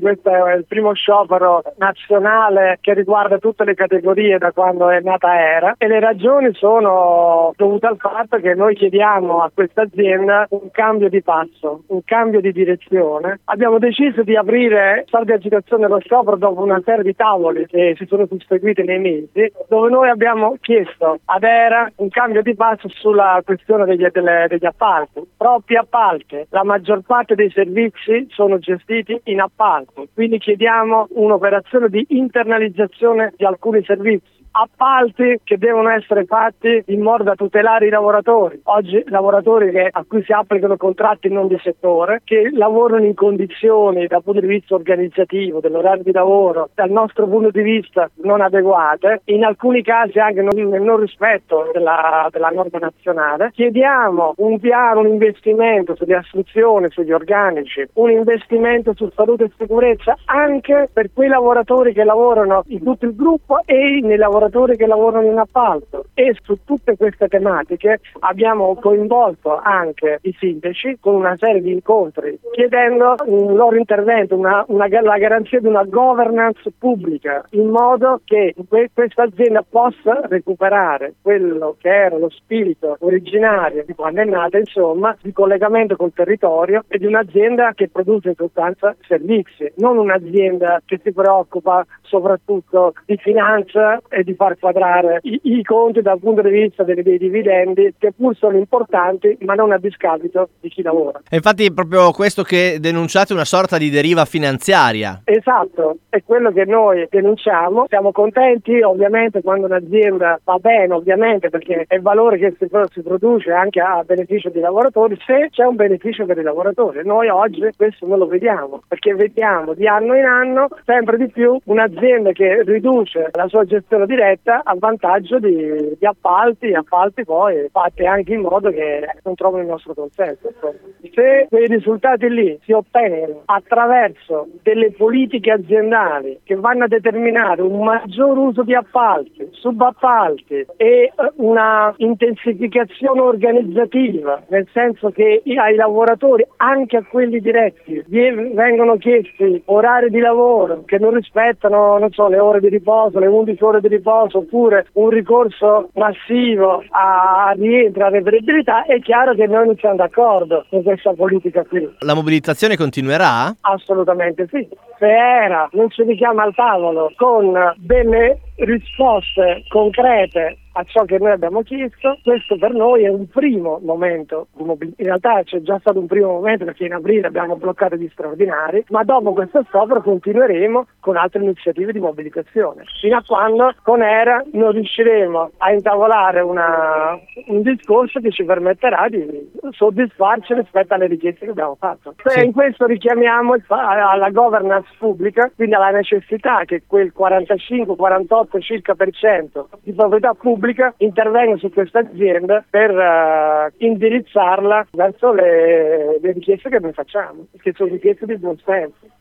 Questo è il primo sciopero nazionale che riguarda tutte le categorie da quando è nata Era e le ragioni sono dovute al fatto che noi chiediamo a questa azienda un cambio di passo, un cambio di direzione. Abbiamo deciso di aprire sala di agitazione dello sciopero dopo una serie di tavoli che si sono susseguiti nei mesi, dove noi abbiamo chiesto ad Era un cambio di passo sulla questione degli, delle, degli appalti. Troppi appalti, la maggior parte dei servizi sono gestiti in appalto, quindi chiediamo un'operazione di internalizzazione di alcuni servizi appalti che devono essere fatti in modo da tutelare i lavoratori. Oggi lavoratori che, a cui si applicano contratti non di settore, che lavorano in condizioni dal punto di vista organizzativo, dell'orario di lavoro, dal nostro punto di vista non adeguate, in alcuni casi anche non, nel non rispetto della, della norma nazionale. Chiediamo un piano, un investimento sulle assunzioni, sugli organici, un investimento su salute e sicurezza anche per quei lavoratori che lavorano in tutto il gruppo e nei lavoratori lavoratori che lavorano in appalto. E su tutte queste tematiche abbiamo coinvolto anche i sindaci con una serie di incontri chiedendo un loro intervento, una, una, la garanzia di una governance pubblica in modo che questa azienda possa recuperare quello che era lo spirito originario di quando è nata, insomma, di collegamento col territorio e di un'azienda che produce in sostanza servizi, non un'azienda che si preoccupa soprattutto di finanza e di di far quadrare i, i conti dal punto di vista dei, dei, dividendi che pur sono importanti ma non a discapito di chi lavora. E infatti è proprio questo che denunciate una sorta di deriva finanziaria. Esatto, è quello che noi denunciamo. Siamo contenti ovviamente quando un'azienda va bene, ovviamente perché è il valore che si, si produce anche a beneficio dei lavoratori, se c'è un beneficio per i lavoratori. Noi oggi questo non lo vediamo perché vediamo di anno in anno sempre di più un'azienda che riduce la sua gestione di diretta a vantaggio di, di, appalti, appalti poi fatti anche in modo che non trovino il nostro consenso. Se quei risultati lì si ottengono attraverso delle politiche aziendali che vanno a determinare un maggior uso di appalti, subappalti e eh, una intensificazione organizzativa, nel senso che ai lavoratori, anche a quelli diretti, vengono chiesti orari di lavoro che non rispettano non so, le ore di riposo, le 11 ore di riposo, riposo oppure un ricorso massivo a rientro, a reperibilità, è chiaro che noi non siamo d'accordo con questa politica qui. La mobilitazione continuerà? Assolutamente sì. Se era non ci richiama al tavolo con delle risposte concrete a ciò che noi abbiamo chiesto, questo per noi è un primo momento. In realtà c'è già stato un primo momento perché in aprile abbiamo bloccato gli straordinari, ma dopo questo sciopero continueremo con altre iniziative di mobilitazione, fino a quando con ERA non riusciremo a intavolare una, un discorso che ci permetterà di soddisfarci rispetto alle richieste che abbiamo fatto. Sì. In questo richiamiamo alla governance pubblica, quindi alla necessità che quel 45-48 circa per cento di proprietà pubblica pubblica intervenga su questa azienda per uh, indirizzarla verso le, le richieste che noi facciamo, che sono richieste di buon senso.